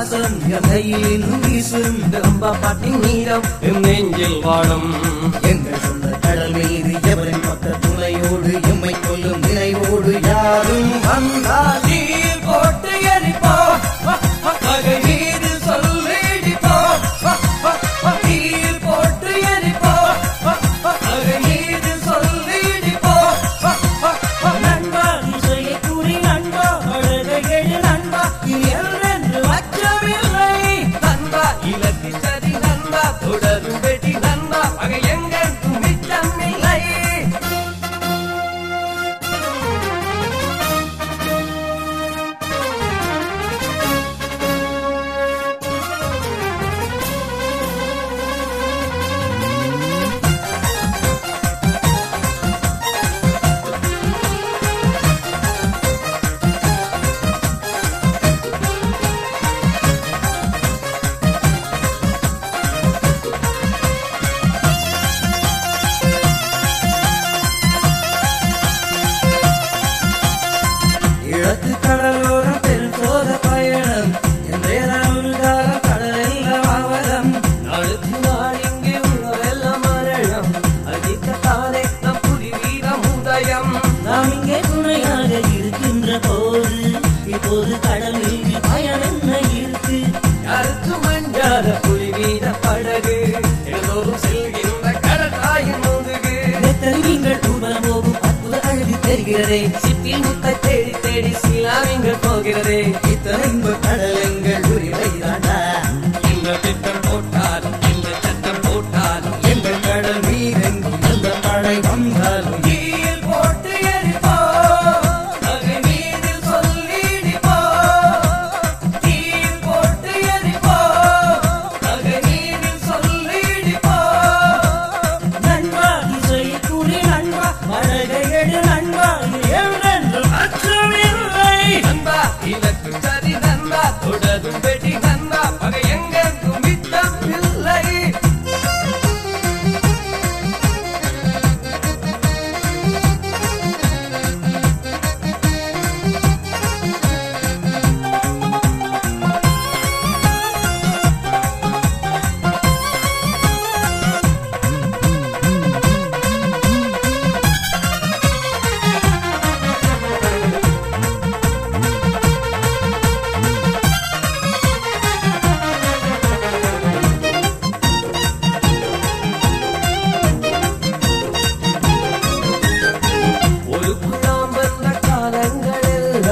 ஜோதியின் வாசம் என் கையில் இன்னும் வீசும் ரம்பா பாட்டின் நீரம் என் நெஞ்சில் வாழும். எங்கள் சொந்த கடல் மீது எவரின் பக்க துணையோடு? எம்மை கொல்லும் நினைவோடு யாரும் வந்தால் நண்பா இப்போது கடலில் பயன் என்ன இருக்கு? யாருக்கும் அஞ்சாத புலி வீர படகு. எல்லோரும் செல்கின்ற கடற்காயின் முதுகு. நித்தல் நீங்கள் ஊர்வலம் போகும் அற்புத அழகு தெரிகிறதே. சிப்பில் முத்தை தேடி தேடி சிலாவிங்கள் போகிறதே. இத்தனை இன்ப கடல் எங்கள் உரிமை தாண்டா. இந்த திட்டம்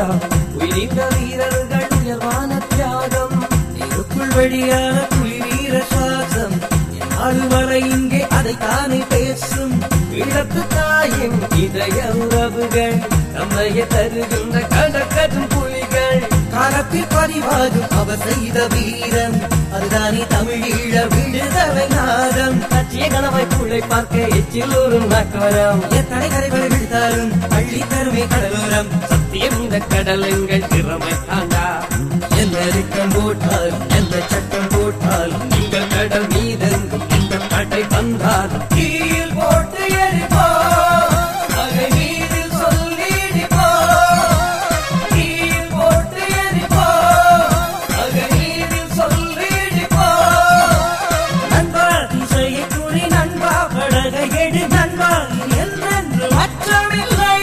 காலங்களெல்லாம் உயிரிந்த வீரர்கள் உயர்வான தியாகம். நெருப்புள் வழியான புலி வீர சுவாசம். நாள் வரை இங்கே அதைத்தானே பேசும். இழப்பு தாயின் இதய உறவுகள் நம்மைய தருகின்ற கடற்கரும் புலிகள். காலத்தில் பதிவாகும் அவர் செய்த வீரம் அதுதானே தமிழீழ விடுதலை நாதம். கட்சிய கனவை புள்ளை பார்க்க எச்சில் ஒரு நக்கரம். எத்தனை கரைகள் விடுத்தாலும் பள்ளி தருமை கடலோரம். சத்தியம் இந்த கடல் எங்கள் திறமை தாண்டா. எந்த படகை நண்பா என்றென்று அச்சமில்லை.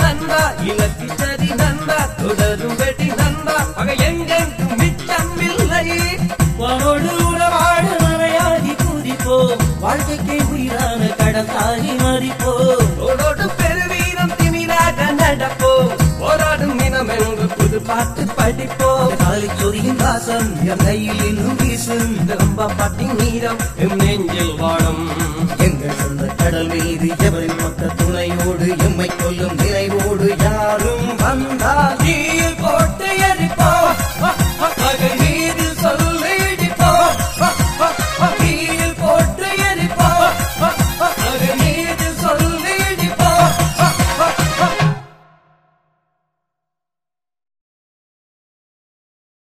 நண்பா இலக்கு சரி நண்பா தொடரும் வெடி நண்பா பகை எங்கெங்கும் மிச்சமில்லை வானோடு உறவாடு நரையாடி குதிப்போம் வாழ்க்கைக்கு உயிரான கடசாகி மதிப்போம் ஓடோடு பெருவீரம் திமிராக நடப்போம் போராடும் இனம் என்று புது பாட்டு படிப்போம் காலை வாசம் என் கையில் இன்னும் வீசும். ரொம்ப பாட்டின் நீரம் எம் நெஞ்சில் வாழும். கடல் மீது எவரின் மொத்த துணையோடு எம்மை கொல்லும்